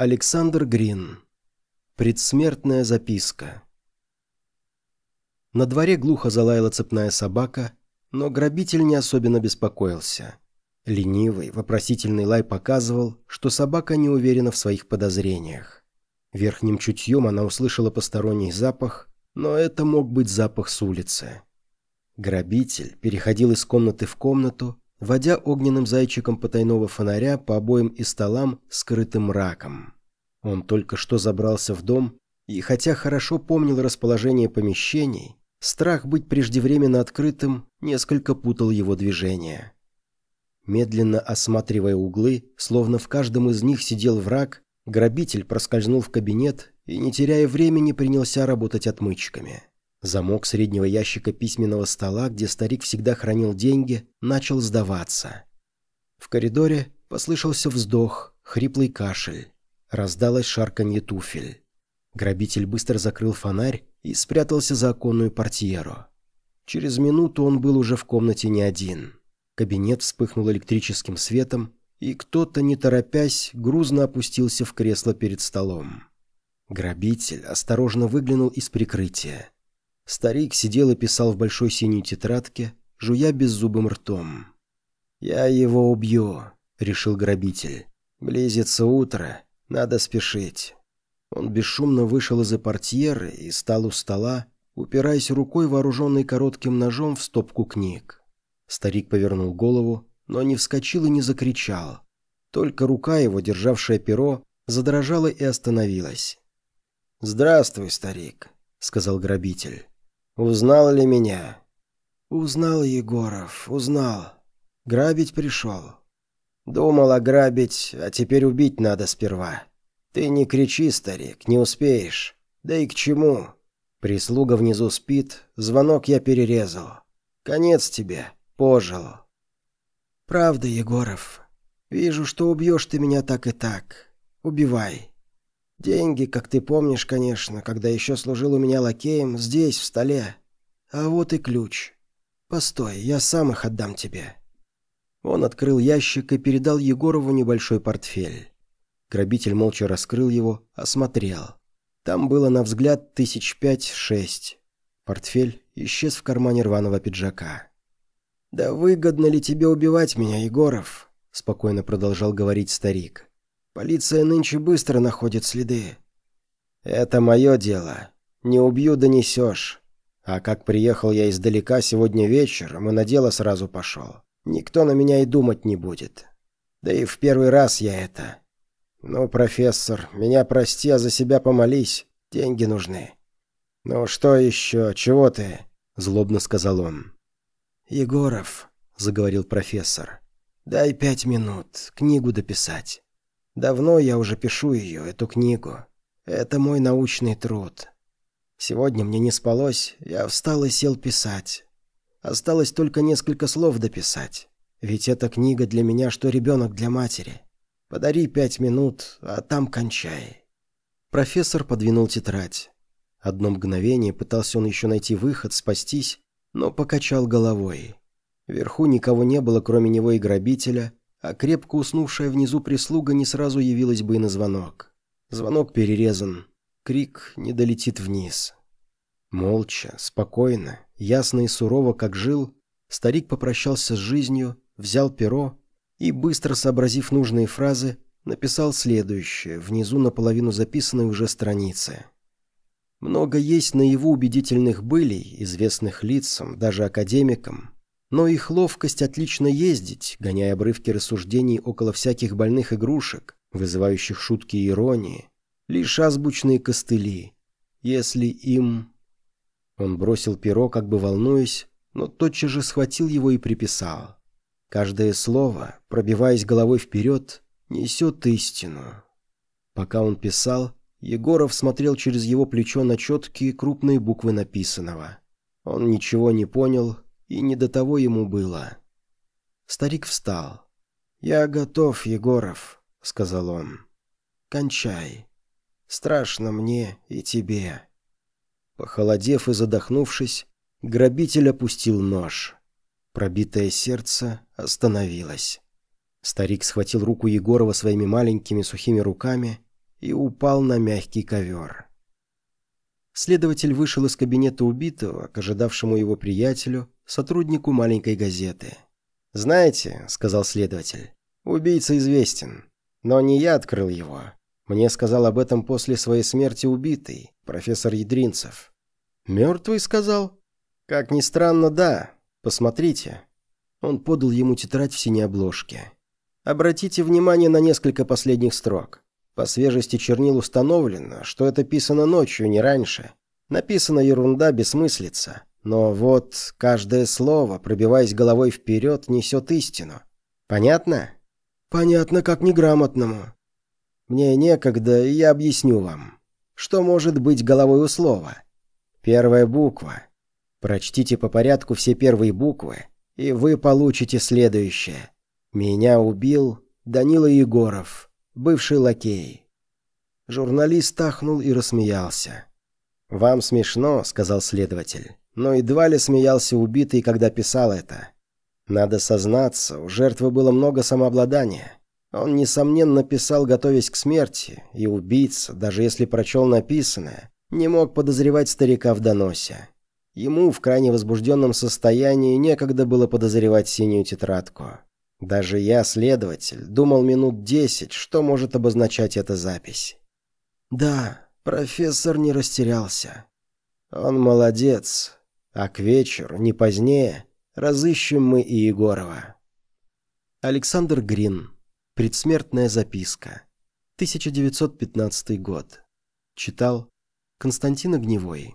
Александр Грин. Предсмертная записка. На дворе глухо залаяла цепная собака, но грабитель не особенно беспокоился. Ленивый, вопросительный лай показывал, что собака не уверена в своих подозрениях. Верхним чутьем она услышала посторонний запах, но это мог быть запах с улицы. Грабитель переходил из комнаты в комнату, водя огненным зайчиком потайного фонаря по обоим и столам, скрытым мраком. Он только что забрался в дом, и хотя хорошо помнил расположение помещений, страх быть преждевременно открытым несколько путал его движения. Медленно осматривая углы, словно в каждом из них сидел враг, грабитель проскользнул в кабинет и, не теряя времени, принялся работать отмычками. Замок среднего ящика письменного стола, где старик всегда хранил деньги, начал сдаваться. В коридоре послышался вздох, хриплый кашель. Раздалось шарканье туфель. Грабитель быстро закрыл фонарь и спрятался за оконную портьеру. Через минуту он был уже в комнате не один. Кабинет вспыхнул электрическим светом, и кто-то, не торопясь, грузно опустился в кресло перед столом. Грабитель осторожно выглянул из прикрытия. Старик сидел и писал в большой синей тетрадке, жуя беззубым ртом. «Я его убью», — решил грабитель. «Близится утро, надо спешить». Он бесшумно вышел из-за портьеры и стал у стола, упираясь рукой, вооруженной коротким ножом, в стопку книг. Старик повернул голову, но не вскочил и не закричал. Только рука его, державшая перо, задрожала и остановилась. «Здравствуй, старик», — сказал грабитель. «Узнал ли меня?» «Узнал, Егоров, узнал. Грабить пришел». «Думал ограбить, а теперь убить надо сперва. Ты не кричи, старик, не успеешь. Да и к чему? Прислуга внизу спит, звонок я перерезал. Конец тебе, пожил». «Правда, Егоров. Вижу, что убьешь ты меня так и так. Убивай. Деньги, как ты помнишь, конечно, когда еще служил у меня лакеем, здесь, в столе. А вот и ключ. Постой, я сам их отдам тебе». Он открыл ящик и передал Егорову небольшой портфель. Грабитель молча раскрыл его, осмотрел. Там было на взгляд тысяч пять-шесть. Портфель исчез в кармане рваного пиджака. «Да выгодно ли тебе убивать меня, Егоров?» – спокойно продолжал говорить старик. Полиция нынче быстро находит следы. Это мое дело. Не убью, донесешь. А как приехал я издалека сегодня вечером и на дело сразу пошел. Никто на меня и думать не будет. Да и в первый раз я это. Ну, профессор, меня прости, а за себя помолись. Деньги нужны. Ну что еще? Чего ты? Злобно сказал он. Егоров, заговорил профессор. Дай пять минут, книгу дописать. Давно я уже пишу ее, эту книгу. Это мой научный труд. Сегодня мне не спалось, я встал и сел писать. Осталось только несколько слов дописать. Ведь эта книга для меня, что ребенок для матери. Подари пять минут, а там кончай. Профессор подвинул тетрадь. Одно мгновение пытался он еще найти выход, спастись, но покачал головой. Вверху никого не было, кроме него и грабителя, а крепко уснувшая внизу прислуга не сразу явилась бы и на звонок. Звонок перерезан, крик не долетит вниз. Молча, спокойно, ясно и сурово, как жил, старик попрощался с жизнью, взял перо и, быстро сообразив нужные фразы, написал следующее, внизу наполовину записанной уже страницы. Много есть наяву убедительных былей, известных лицам, даже академикам, но их ловкость отлично ездить, гоняя обрывки рассуждений около всяких больных игрушек, вызывающих шутки и иронии, лишь азбучные костыли. Если им... Он бросил перо, как бы волнуясь, но тотчас же схватил его и приписал. Каждое слово, пробиваясь головой вперед, несет истину. Пока он писал, Егоров смотрел через его плечо на четкие крупные буквы написанного. Он ничего не понял, и не до того ему было. Старик встал. «Я готов, Егоров», — сказал он. «Кончай. Страшно мне и тебе». Похолодев и задохнувшись, грабитель опустил нож. Пробитое сердце остановилось. Старик схватил руку Егорова своими маленькими сухими руками и упал на мягкий ковер. Следователь вышел из кабинета убитого к ожидавшему его приятелю, сотруднику маленькой газеты. «Знаете», — сказал следователь, — «убийца известен. Но не я открыл его. Мне сказал об этом после своей смерти убитый, профессор Ядринцев». «Мертвый сказал?» «Как ни странно, да. Посмотрите». Он подал ему тетрадь в синей обложке. «Обратите внимание на несколько последних строк. По свежести чернил установлено, что это писано ночью, не раньше. Написана ерунда, бессмыслица. Но вот каждое слово, пробиваясь головой вперед, несет истину. Понятно? Понятно, как неграмотному. Мне некогда, и я объясню вам. Что может быть головой у слова? Первая буква. Прочтите по порядку все первые буквы, и вы получите следующее. Меня убил Данила Егоров бывший лакей. Журналист ахнул и рассмеялся. «Вам смешно», — сказал следователь, но едва ли смеялся убитый, когда писал это. Надо сознаться, у жертвы было много самообладания. Он, несомненно, писал, готовясь к смерти, и убийца, даже если прочел написанное, не мог подозревать старика в доносе. Ему в крайне возбужденном состоянии некогда было подозревать синюю тетрадку. Даже я, следователь, думал минут десять, что может обозначать эта запись. Да, профессор не растерялся. Он молодец. А к вечеру, не позднее, разыщем мы и Егорова. Александр Грин. Предсмертная записка. 1915 год. Читал Константин Огневой.